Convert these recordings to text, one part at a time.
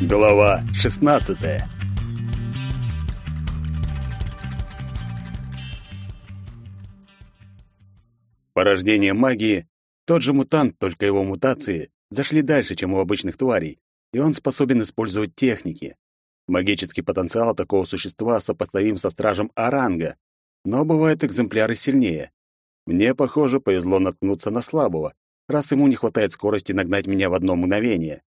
Глава 16. Порождение магии тот же мутант, только его мутации зашли дальше, чем у обычных тварей, и он способен использовать техники. Магический потенциал такого существа сопоставим со стражем Аранга, но бывают экземпляры сильнее. Мне, похоже, повезло наткнуться на слабого, раз ему не хватает скорости нагнать меня в одно мгновение.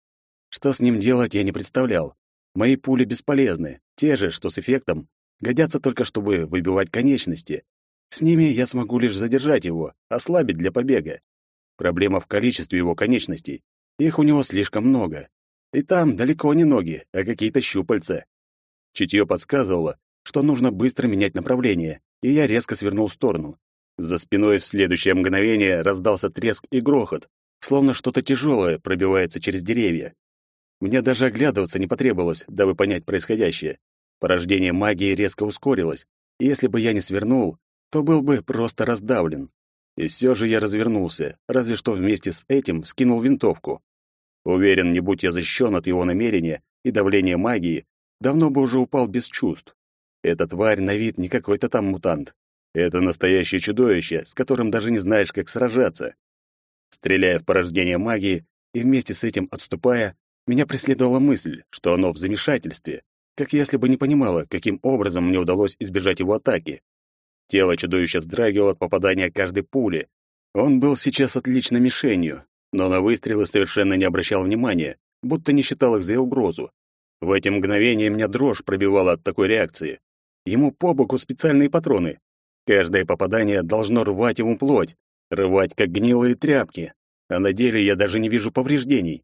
Что с ним делать, я не представлял. Мои пули бесполезны, те же, что с эффектом, годятся только, чтобы выбивать конечности. С ними я смогу лишь задержать его, ослабить для побега. Проблема в количестве его конечностей. Их у него слишком много. И там далеко не ноги, а какие-то щупальца. Чутье подсказывало, что нужно быстро менять направление, и я резко свернул в сторону. За спиной в следующее мгновение раздался треск и грохот, словно что-то тяжелое пробивается через деревья. Мне даже оглядываться не потребовалось, дабы понять происходящее. Порождение магии резко ускорилось, и если бы я не свернул, то был бы просто раздавлен. И все же я развернулся, разве что вместе с этим скинул винтовку. Уверен, не будь я защищен от его намерения и давления магии, давно бы уже упал без чувств. Эта тварь на вид не какой-то там мутант. Это настоящее чудовище, с которым даже не знаешь, как сражаться. Стреляя в порождение магии и вместе с этим отступая, меня преследовала мысль, что оно в замешательстве, как если бы не понимало, каким образом мне удалось избежать его атаки. Тело чудовища вздрагивало от попадания каждой пули. Он был сейчас отличной мишенью, но на выстрелы совершенно не обращал внимания, будто не считал их за угрозу. В эти мгновения меня дрожь пробивала от такой реакции. Ему по боку специальные патроны. Каждое попадание должно рвать ему плоть, рвать как гнилые тряпки. А на деле я даже не вижу повреждений.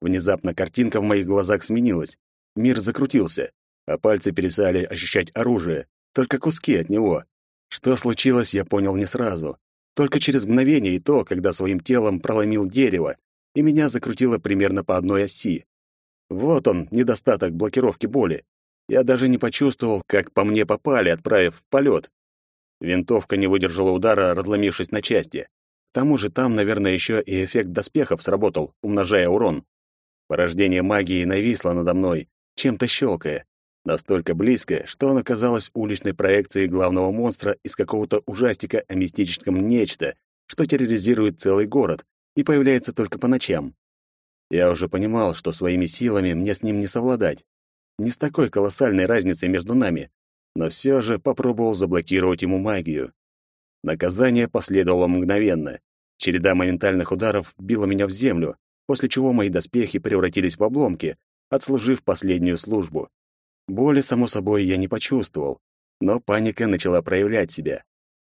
Внезапно картинка в моих глазах сменилась. Мир закрутился, а пальцы перестали ощущать оружие, только куски от него. Что случилось, я понял не сразу. Только через мгновение и то, когда своим телом проломил дерево, и меня закрутило примерно по одной оси. Вот он, недостаток блокировки боли. Я даже не почувствовал, как по мне попали, отправив в полет. Винтовка не выдержала удара, разломившись на части. К тому же там, наверное, еще и эффект доспехов сработал, умножая урон. Порождение магии нависло надо мной, чем-то щелкая. Настолько близко, что она казалась уличной проекцией главного монстра из какого-то ужастика о мистическом нечто, что терроризирует целый город и появляется только по ночам. Я уже понимал, что своими силами мне с ним не совладать. Не с такой колоссальной разницей между нами, но все же попробовал заблокировать ему магию. Наказание последовало мгновенно. Череда моментальных ударов била меня в землю, после чего мои доспехи превратились в обломки, отслужив последнюю службу. Боли, само собой, я не почувствовал, но паника начала проявлять себя.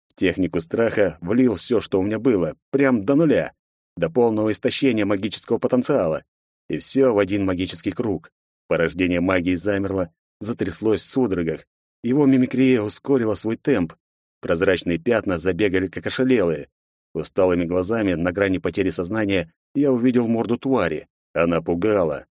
В технику страха влил все, что у меня было, прям до нуля, до полного истощения магического потенциала. И все в один магический круг. Порождение магии замерло, затряслось в судорогах. Его мимикрия ускорила свой темп. Прозрачные пятна забегали, как ошалелые. Усталыми глазами, на грани потери сознания, я увидел морду твари. Она пугала.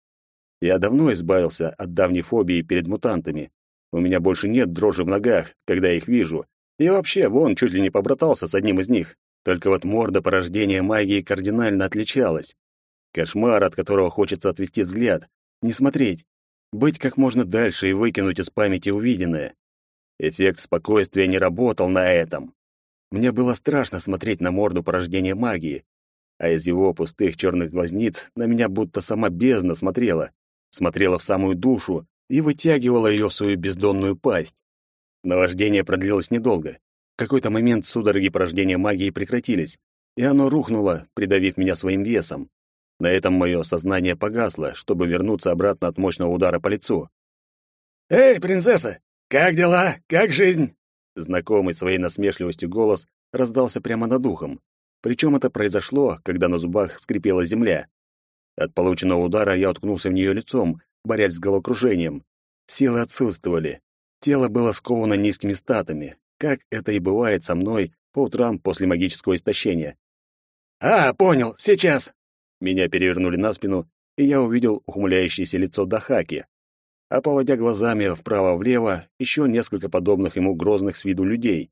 Я давно избавился от давней фобии перед мутантами. У меня больше нет дрожи в ногах, когда их вижу. И вообще, вон, чуть ли не побратался с одним из них. Только вот морда порождения магии кардинально отличалась. Кошмар, от которого хочется отвести взгляд. Не смотреть. Быть как можно дальше и выкинуть из памяти увиденное. Эффект спокойствия не работал на этом. Мне было страшно смотреть на морду порождения магии, а из его пустых черных глазниц на меня будто сама бездна смотрела смотрела в самую душу и вытягивала ее в свою бездонную пасть. Наваждение продлилось недолго. В какой-то момент судороги порождения магии прекратились, и оно рухнуло, придавив меня своим весом. На этом мое сознание погасло, чтобы вернуться обратно от мощного удара по лицу. «Эй, принцесса! Как дела? Как жизнь?» Знакомый своей насмешливостью голос раздался прямо над ухом. Причем это произошло, когда на зубах скрипела земля. От полученного удара я уткнулся в нее лицом, борясь с головокружением. Силы отсутствовали. Тело было сковано низкими статами, как это и бывает со мной по утрам после магического истощения. «А, понял, сейчас!» Меня перевернули на спину, и я увидел ухмыляющееся лицо Дахаки, а поводя глазами вправо-влево, еще несколько подобных ему грозных с виду людей.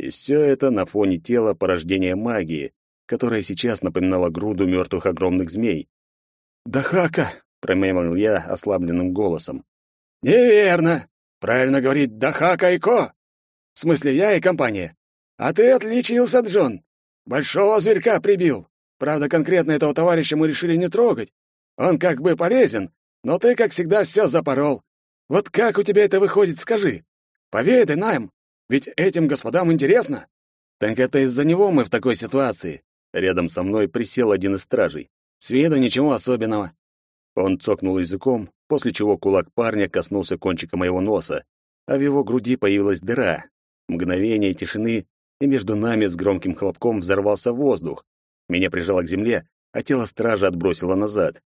И все это на фоне тела порождения магии, которое сейчас напоминало груду мертвых огромных змей. «Дахака!» промямлил я ослабленным голосом. Неверно. Правильно говорить Дахака и Ко. В смысле, я и компания. А ты отличился, Джон. Большого зверька прибил. Правда, конкретно этого товарища мы решили не трогать. Он как бы полезен, но ты, как всегда, все запорол. Вот как у тебя это выходит, скажи? Поведай нам, ведь этим господам интересно. Так это из-за него мы в такой ситуации. Рядом со мной присел один из стражей. С виду ничего особенного. Он цокнул языком, после чего кулак парня коснулся кончика моего носа, а в его груди появилась дыра. Мгновение тишины, и между нами с громким хлопком взорвался воздух. Меня прижало к земле, а тело стража отбросило назад.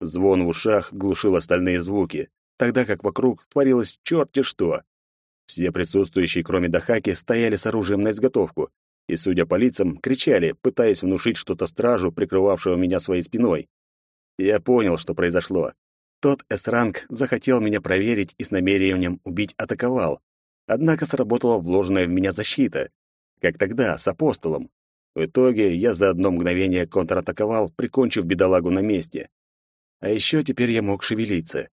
Звон в ушах глушил остальные звуки, тогда как вокруг творилось черти что. Все присутствующие, кроме Дахаки, стояли с оружием на изготовку и, судя по лицам, кричали, пытаясь внушить что-то стражу, прикрывавшего меня своей спиной. Я понял, что произошло. Тот С-ранг захотел меня проверить и с намерением убить атаковал. Однако сработала вложенная в меня защита. Как тогда, с апостолом. В итоге я за одно мгновение контратаковал, прикончив бедолагу на месте. А еще теперь я мог шевелиться.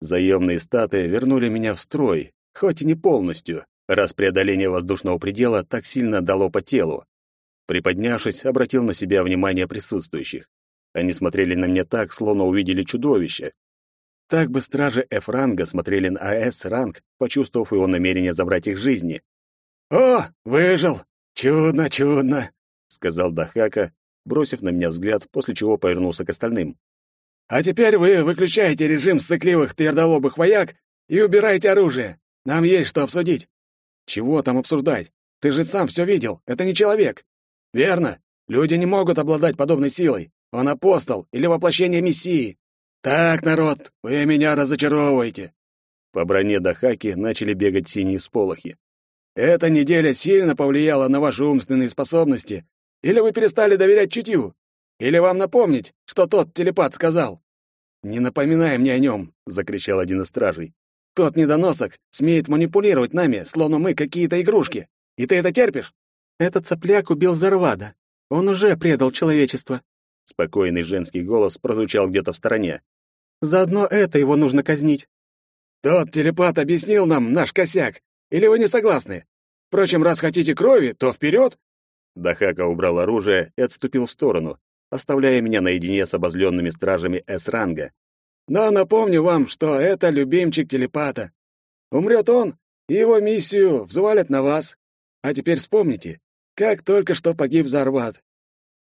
Заемные статы вернули меня в строй, хоть и не полностью, раз преодоление воздушного предела так сильно дало по телу. Приподнявшись, обратил на себя внимание присутствующих. Они смотрели на меня так, словно увидели чудовище. Так бы стражи F-ранга смотрели на АС-ранг, почувствовав его намерение забрать их жизни. «О, выжил! Чудно, чудно!» — сказал Дахака, бросив на меня взгляд, после чего повернулся к остальным. «А теперь вы выключаете режим сыкливых твердолобых вояк и убираете оружие. Нам есть что обсудить». «Чего там обсуждать? Ты же сам все видел. Это не человек». «Верно. Люди не могут обладать подобной силой. Он апостол или воплощение Мессии. Так, народ, вы меня разочаровываете. По броне Дахаки начали бегать синие сполохи. Эта неделя сильно повлияла на ваши умственные способности. Или вы перестали доверять чутью? Или вам напомнить, что тот телепат сказал? «Не напоминай мне о нем!» — закричал один из стражей. «Тот недоносок смеет манипулировать нами, словно мы какие-то игрушки. И ты это терпишь?» «Этот сопляк убил Зарвада. Он уже предал человечество». Спокойный женский голос прозвучал где-то в стороне. Заодно это его нужно казнить. Тот телепат объяснил нам наш косяк. Или вы не согласны? Впрочем, раз хотите крови, то вперед!» Дахака убрал оружие и отступил в сторону, оставляя меня наедине с обозленными стражами С-ранга. «Но напомню вам, что это любимчик телепата. Умрет он, и его миссию взвалят на вас. А теперь вспомните, как только что погиб Зарват.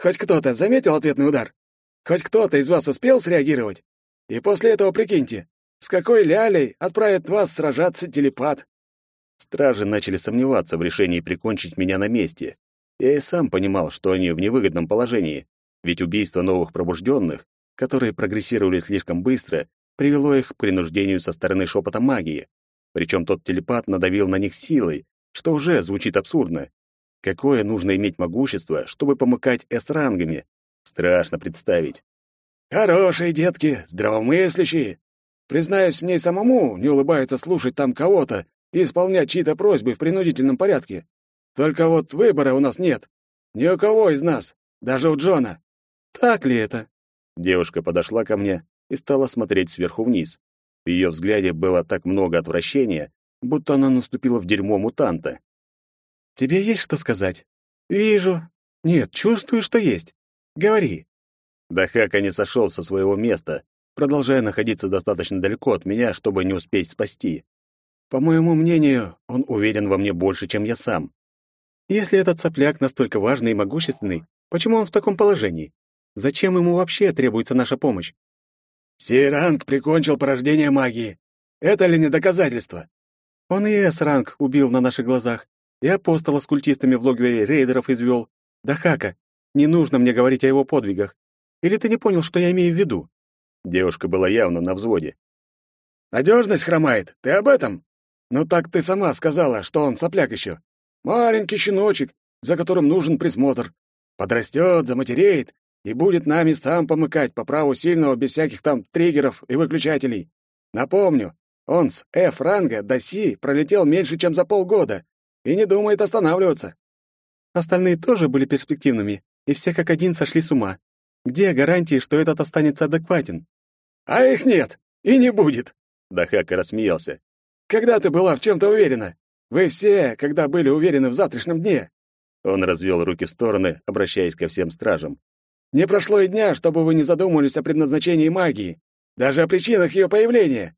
Хоть кто-то заметил ответный удар? Хоть кто-то из вас успел среагировать? И после этого прикиньте, с какой лялей отправит вас сражаться телепат. Стражи начали сомневаться в решении прикончить меня на месте. Я и сам понимал, что они в невыгодном положении, ведь убийство новых пробужденных, которые прогрессировали слишком быстро, привело их к принуждению со стороны шепота магии. Причем тот телепат надавил на них силой, что уже звучит абсурдно. Какое нужно иметь могущество, чтобы помыкать С-рангами? Страшно представить. Хорошие детки, здравомыслящие. Признаюсь, мне самому не улыбается слушать там кого-то и исполнять чьи-то просьбы в принудительном порядке. Только вот выбора у нас нет. Ни у кого из нас, даже у Джона. Так ли это? Девушка подошла ко мне и стала смотреть сверху вниз. В ее взгляде было так много отвращения, будто она наступила в дерьмо мутанта. Тебе есть что сказать? Вижу. Нет, чувствую, что есть. Говори. Дахака не сошел со своего места, продолжая находиться достаточно далеко от меня, чтобы не успеть спасти. По моему мнению, он уверен во мне больше, чем я сам. Если этот сопляк настолько важный и могущественный, почему он в таком положении? Зачем ему вообще требуется наша помощь? Си-ранг прикончил порождение магии. Это ли не доказательство? Он и С-ранг убил на наших глазах, и апостола с культистами в логове рейдеров извел. Дахака, не нужно мне говорить о его подвигах. Или ты не понял, что я имею в виду?» Девушка была явно на взводе. «Надежность хромает. Ты об этом? Ну так ты сама сказала, что он сопляк еще. Маленький щеночек, за которым нужен присмотр. Подрастет, заматереет и будет нами сам помыкать по праву сильного без всяких там триггеров и выключателей. Напомню, он с F-ранга до Си пролетел меньше, чем за полгода и не думает останавливаться. Остальные тоже были перспективными, и все как один сошли с ума. Где гарантии, что этот останется адекватен? А их нет и не будет. Дахака рассмеялся. Когда ты была в чем то уверена? Вы все, когда были уверены в завтрашнем дне. Он развел руки в стороны, обращаясь ко всем стражам. Не прошло и дня, чтобы вы не задумались о предназначении магии, даже о причинах ее появления.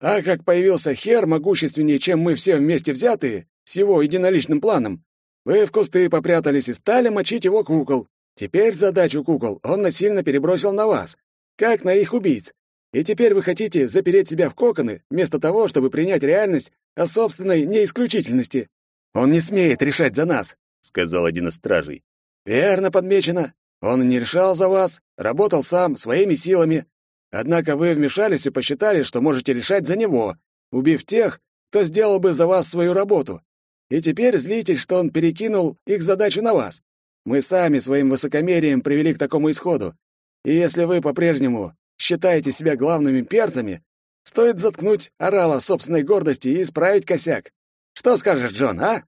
А как появился хер могущественнее, чем мы все вместе взятые, с его единоличным планом, вы в кусты попрятались и стали мочить его кукол. Теперь задачу кукол он насильно перебросил на вас, как на их убийц. И теперь вы хотите запереть себя в коконы, вместо того, чтобы принять реальность о собственной неисключительности. Он не смеет решать за нас, сказал один из стражей. Верно подмечено. Он не решал за вас, работал сам своими силами. Однако вы вмешались и посчитали, что можете решать за него, убив тех, кто сделал бы за вас свою работу. И теперь злитесь, что он перекинул их задачу на вас. Мы сами своим высокомерием привели к такому исходу. И если вы по-прежнему считаете себя главными перцами, стоит заткнуть орала собственной гордости и исправить косяк. Что скажешь, Джон, а?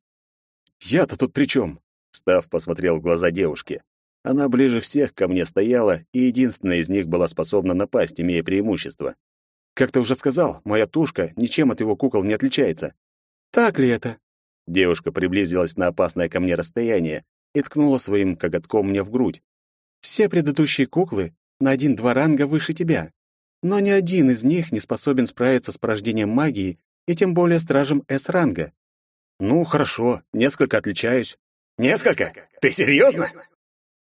Я-то тут при чем? Став посмотрел в глаза девушки. Она ближе всех ко мне стояла, и единственная из них была способна напасть, имея преимущество. Как ты уже сказал, моя тушка ничем от его кукол не отличается. Так ли это? Девушка приблизилась на опасное ко мне расстояние и ткнула своим коготком мне в грудь. Все предыдущие куклы на один-два ранга выше тебя, но ни один из них не способен справиться с порождением магии и тем более стражем С-ранга. Ну, хорошо, несколько отличаюсь. Несколько? Ты серьезно?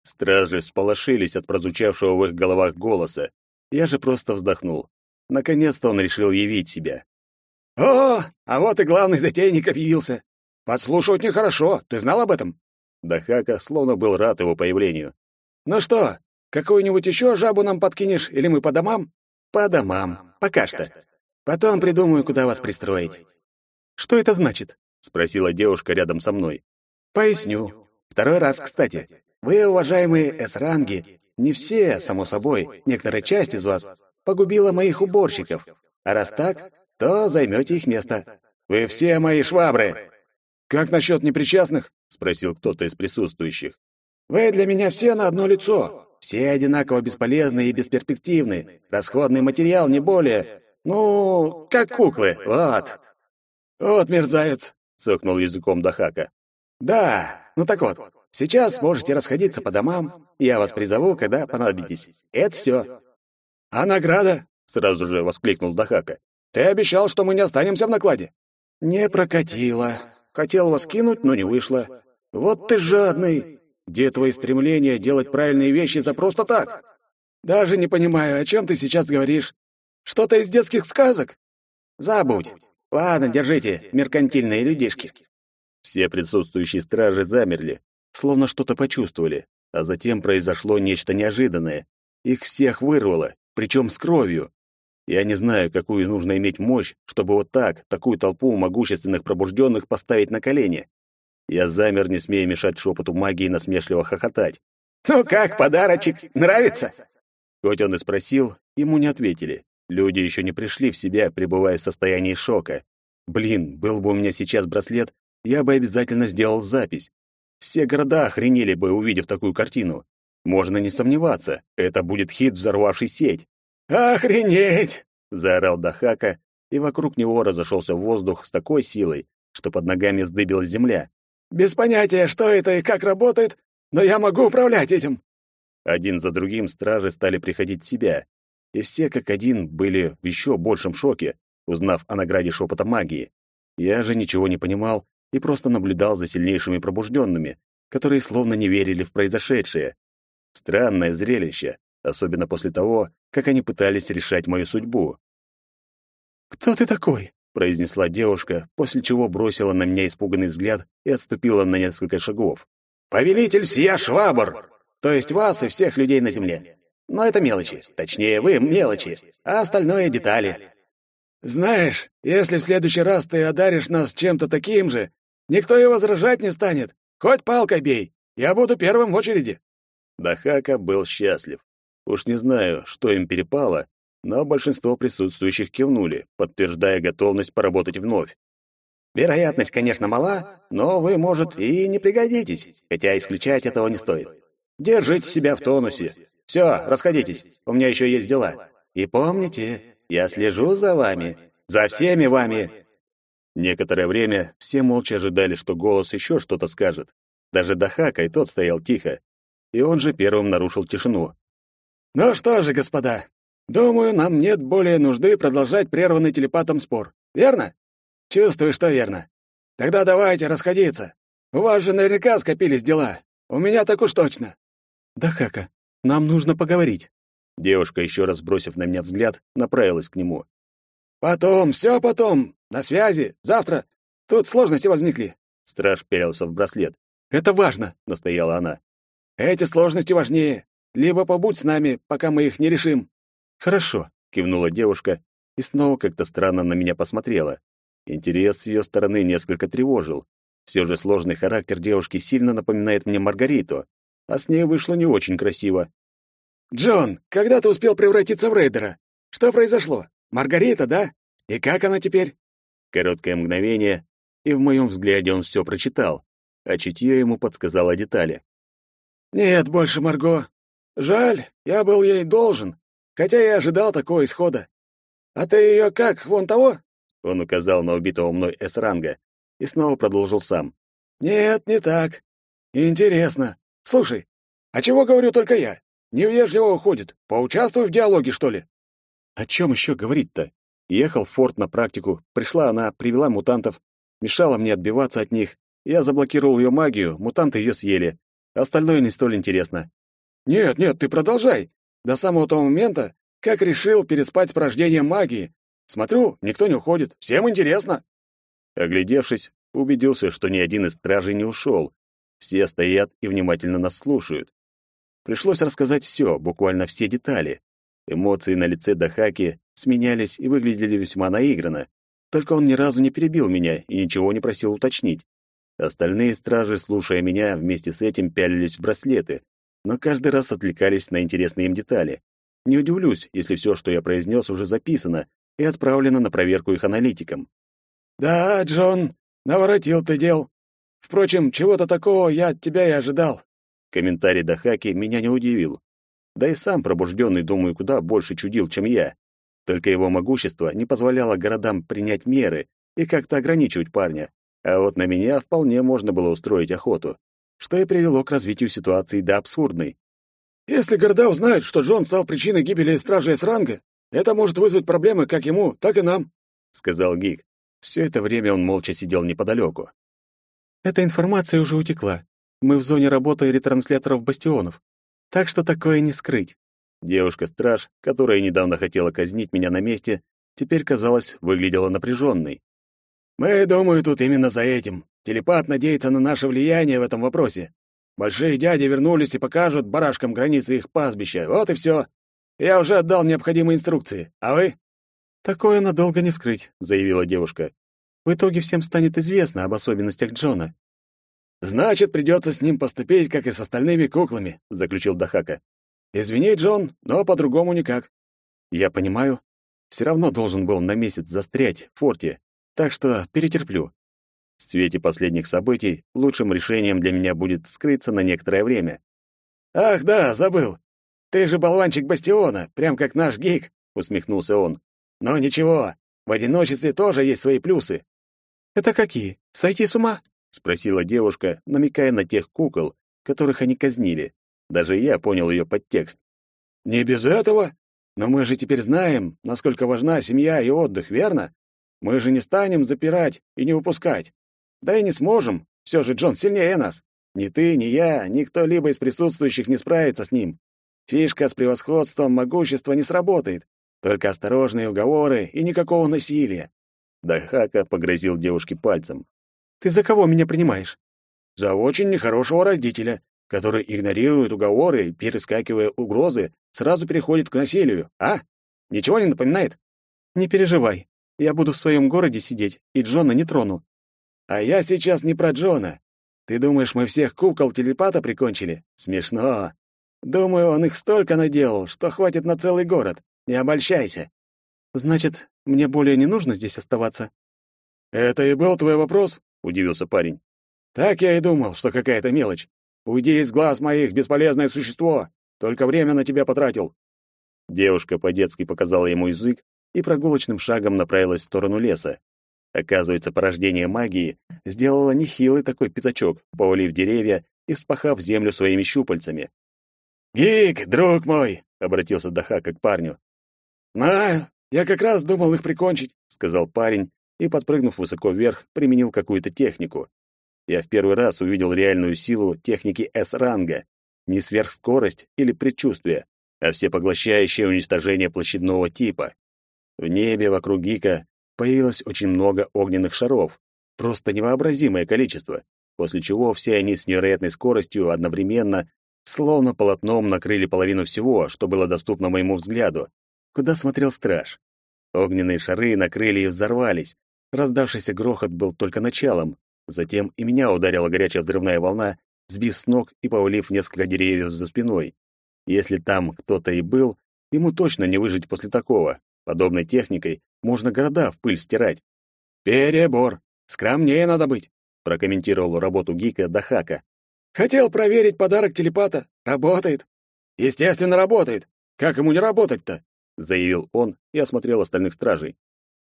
Стражи всполошились от прозвучавшего в их головах голоса. Я же просто вздохнул. Наконец-то он решил явить себя. «О, а вот и главный затейник объявился. Подслушивать нехорошо, ты знал об этом?» Дахака словно был рад его появлению. «Ну что, Какую-нибудь еще жабу нам подкинешь, или мы по домам? По домам. Пока что. Потом придумаю, куда вас пристроить. Что это значит? спросила девушка рядом со мной. Поясню. Второй раз, кстати. Вы, уважаемые эсранги, не все, само собой, некоторая часть из вас погубила моих уборщиков. А раз так, то займете их место. Вы все мои швабры. Как насчет непричастных? спросил кто-то из присутствующих. Вы для меня все на одно лицо. Все одинаково бесполезны и бесперспективны. Расходный материал не более. Ну, как куклы, вот. Вот мерзавец, цокнул языком Дахака. Да, ну так вот, сейчас можете расходиться по домам. Я вас призову, когда понадобитесь. Это все. А награда? Сразу же воскликнул Дахака. Ты обещал, что мы не останемся в накладе. Не прокатило. Хотел вас кинуть, но не вышло. Вот ты жадный. Где твои стремления делать правильные вещи за просто так? Даже не понимаю, о чем ты сейчас говоришь. Что-то из детских сказок? Забудь. Ладно, держите, меркантильные людишки. Все присутствующие стражи замерли, словно что-то почувствовали, а затем произошло нечто неожиданное. Их всех вырвало, причем с кровью. Я не знаю, какую нужно иметь мощь, чтобы вот так, такую толпу могущественных пробужденных поставить на колени. Я замер, не смея мешать шепоту магии насмешливо хохотать. «Ну как, подарочек, нравится?» Хоть он и спросил, ему не ответили. Люди еще не пришли в себя, пребывая в состоянии шока. Блин, был бы у меня сейчас браслет, я бы обязательно сделал запись. Все города охренели бы, увидев такую картину. Можно не сомневаться, это будет хит, взорвавший сеть. «Охренеть!» — заорал Дахака, и вокруг него разошелся воздух с такой силой, что под ногами вздыбилась земля. Без понятия, что это и как работает, но я могу управлять этим. Один за другим стражи стали приходить в себя, и все как один были в еще большем шоке, узнав о награде шепота магии. Я же ничего не понимал и просто наблюдал за сильнейшими пробужденными, которые словно не верили в произошедшее. Странное зрелище, особенно после того, как они пытались решать мою судьбу. «Кто ты такой?» произнесла девушка, после чего бросила на меня испуганный взгляд и отступила на несколько шагов. «Повелитель всея швабр! То есть вас и всех людей на земле. Но это мелочи. Точнее, вы мелочи, а остальное — детали. Знаешь, если в следующий раз ты одаришь нас чем-то таким же, никто и возражать не станет. Хоть палкой бей, я буду первым в очереди». Дахака был счастлив. Уж не знаю, что им перепало, но большинство присутствующих кивнули, подтверждая готовность поработать вновь. Вероятность, конечно, мала, но вы, может, и не пригодитесь, хотя исключать этого не стоит. Держите себя в тонусе. Все, расходитесь, у меня еще есть дела. И помните, я слежу за вами, за всеми вами. Некоторое время все молча ожидали, что голос еще что-то скажет. Даже Дахака и тот стоял тихо. И он же первым нарушил тишину. «Ну что же, господа, думаю, нам нет более нужды продолжать прерванный телепатом спор. Верно? Чувствую, что верно. Тогда давайте расходиться. У вас же наверняка скопились дела. У меня так уж точно». «Дахака, нам нужно поговорить». Девушка, еще раз бросив на меня взгляд, направилась к нему. «Потом, все потом. На связи. Завтра. Тут сложности возникли». Страж пялился в браслет. «Это важно», — настояла она. «Эти сложности важнее. Либо побудь с нами, пока мы их не решим». «Хорошо», — кивнула девушка и снова как-то странно на меня посмотрела. Интерес с ее стороны несколько тревожил. Все же сложный характер девушки сильно напоминает мне Маргариту, а с ней вышло не очень красиво. «Джон, когда ты успел превратиться в рейдера? Что произошло? Маргарита, да? И как она теперь?» Короткое мгновение, и в моем взгляде он все прочитал, а чутье ему подсказало детали. «Нет больше Марго. Жаль, я был ей должен, хотя и ожидал такого исхода. А ты ее как, вон того?» Он указал на убитого мной С-ранга и снова продолжил сам. «Нет, не так. Интересно. Слушай, а чего говорю только я? Невежливо уходит. Поучаствуй в диалоге, что ли?» «О чем еще говорить-то? Ехал в форт на практику, пришла она, привела мутантов, мешала мне отбиваться от них. Я заблокировал ее магию, мутанты ее съели. Остальное не столь интересно. Нет, нет, ты продолжай. До самого того момента, как решил переспать с порождением магии. Смотрю, никто не уходит. Всем интересно. Оглядевшись, убедился, что ни один из стражей не ушел. Все стоят и внимательно нас слушают. Пришлось рассказать все, буквально все детали. Эмоции на лице Дахаки сменялись и выглядели весьма наигранно. Только он ни разу не перебил меня и ничего не просил уточнить. Остальные стражи, слушая меня, вместе с этим пялились в браслеты, но каждый раз отвлекались на интересные им детали. Не удивлюсь, если все, что я произнес, уже записано и отправлено на проверку их аналитикам. «Да, Джон, наворотил ты дел. Впрочем, чего-то такого я от тебя и ожидал». Комментарий Дахаки меня не удивил. Да и сам пробужденный, думаю, куда больше чудил, чем я. Только его могущество не позволяло городам принять меры и как-то ограничивать парня. А вот на меня вполне можно было устроить охоту, что и привело к развитию ситуации до абсурдной. «Если города узнают, что Джон стал причиной гибели стражей Сранга, это может вызвать проблемы как ему, так и нам», — сказал Гик. Все это время он молча сидел неподалеку. «Эта информация уже утекла. Мы в зоне работы ретрансляторов бастионов. Так что такое не скрыть». Девушка-страж, которая недавно хотела казнить меня на месте, теперь, казалось, выглядела напряженной. Мы, думаю, тут именно за этим. Телепат надеется на наше влияние в этом вопросе. Большие дяди вернулись и покажут барашкам границы их пастбища. Вот и все. Я уже отдал необходимые инструкции. А вы? Такое надолго не скрыть, заявила девушка. В итоге всем станет известно об особенностях Джона. Значит, придется с ним поступить, как и с остальными куклами, заключил Дахака. Извини, Джон, но по-другому никак. Я понимаю. Все равно должен был на месяц застрять в форте, так что перетерплю. В свете последних событий лучшим решением для меня будет скрыться на некоторое время. «Ах, да, забыл. Ты же болванчик Бастиона, прям как наш гик», — усмехнулся он. «Но ничего, в одиночестве тоже есть свои плюсы». «Это какие? Сойти с ума?» — спросила девушка, намекая на тех кукол, которых они казнили. Даже я понял ее подтекст. «Не без этого. Но мы же теперь знаем, насколько важна семья и отдых, верно? Мы же не станем запирать и не выпускать. Да и не сможем. Все же Джон сильнее нас. Ни ты, ни я, ни кто-либо из присутствующих не справится с ним. Фишка с превосходством могущества не сработает. Только осторожные уговоры и никакого насилия. Дахака погрозил девушке пальцем. «Ты за кого меня принимаешь?» «За очень нехорошего родителя, который игнорирует уговоры, перескакивая угрозы, сразу переходит к насилию, а? Ничего не напоминает?» «Не переживай. Я буду в своем городе сидеть, и Джона не трону. А я сейчас не про Джона. Ты думаешь, мы всех кукол телепата прикончили? Смешно. Думаю, он их столько наделал, что хватит на целый город. Не обольщайся. Значит, мне более не нужно здесь оставаться? Это и был твой вопрос? Удивился парень. Так я и думал, что какая-то мелочь. Уйди из глаз моих, бесполезное существо. Только время на тебя потратил. Девушка по-детски показала ему язык и прогулочным шагом направилась в сторону леса. Оказывается, порождение магии сделало нехилый такой пятачок, повалив деревья и вспахав землю своими щупальцами. «Гик, друг мой!» — обратился Дахака к парню. «Знаю, я как раз думал их прикончить», — сказал парень и, подпрыгнув высоко вверх, применил какую-то технику. Я в первый раз увидел реальную силу техники С-ранга. Не сверхскорость или предчувствие, а всепоглощающее уничтожение площадного типа. В небе вокруг Гика появилось очень много огненных шаров, просто невообразимое количество, после чего все они с невероятной скоростью одновременно, словно полотном, накрыли половину всего, что было доступно моему взгляду, куда смотрел страж. Огненные шары накрыли и взорвались. Раздавшийся грохот был только началом. Затем и меня ударила горячая взрывная волна, сбив с ног и повалив несколько деревьев за спиной. Если там кто-то и был, ему точно не выжить после такого. Подобной техникой можно города в пыль стирать. «Перебор! Скромнее надо быть!» прокомментировал работу Гика Дахака. «Хотел проверить подарок телепата. Работает. Естественно, работает. Как ему не работать-то?» заявил он и осмотрел остальных стражей.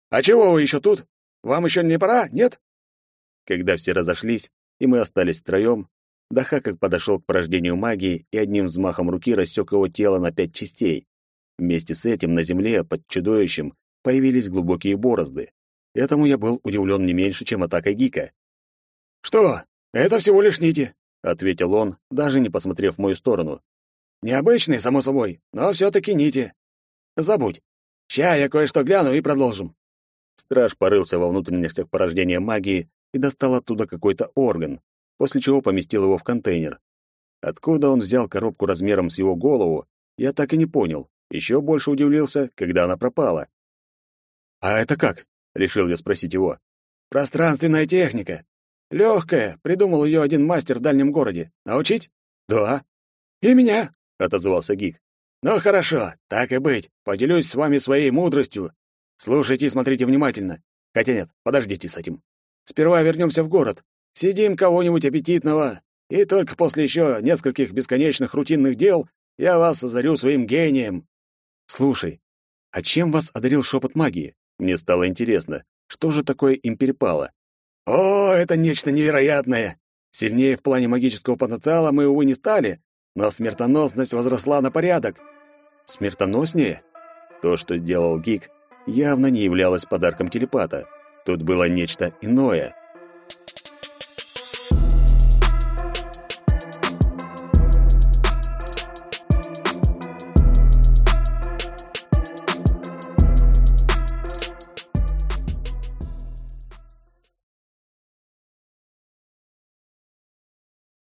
«А чего вы еще тут? Вам еще не пора, нет?» Когда все разошлись, и мы остались втроем, Дахакак подошел к порождению магии и одним взмахом руки рассек его тело на пять частей. Вместе с этим на земле, под чудовищем, появились глубокие борозды. Этому я был удивлен не меньше, чем атакой Гика. «Что? Это всего лишь нити», — ответил он, даже не посмотрев в мою сторону. «Необычные, само собой, но все-таки нити. Забудь. Ща я кое-что гляну и продолжим». Страж порылся во внутренностях порождения магии и достал оттуда какой-то орган, после чего поместил его в контейнер. Откуда он взял коробку размером с его голову, я так и не понял. Еще больше удивился, когда она пропала. «А это как?» — решил я спросить его. «Пространственная техника. Легкая, придумал ее один мастер в дальнем городе. Научить?» «Да». «И меня», — отозвался Гик. «Ну хорошо, так и быть. Поделюсь с вами своей мудростью. Слушайте и смотрите внимательно. Хотя нет, подождите с этим. Сперва вернемся в город. Сидим кого-нибудь аппетитного, и только после еще нескольких бесконечных рутинных дел я вас озарю своим гением. Слушай, а чем вас одарил шепот магии? Мне стало интересно, что же такое им перепало? О, это нечто невероятное! Сильнее в плане магического потенциала мы, увы, не стали, но смертоносность возросла на порядок. Смертоноснее? То, что сделал Гик, явно не являлось подарком телепата. Тут было нечто иное.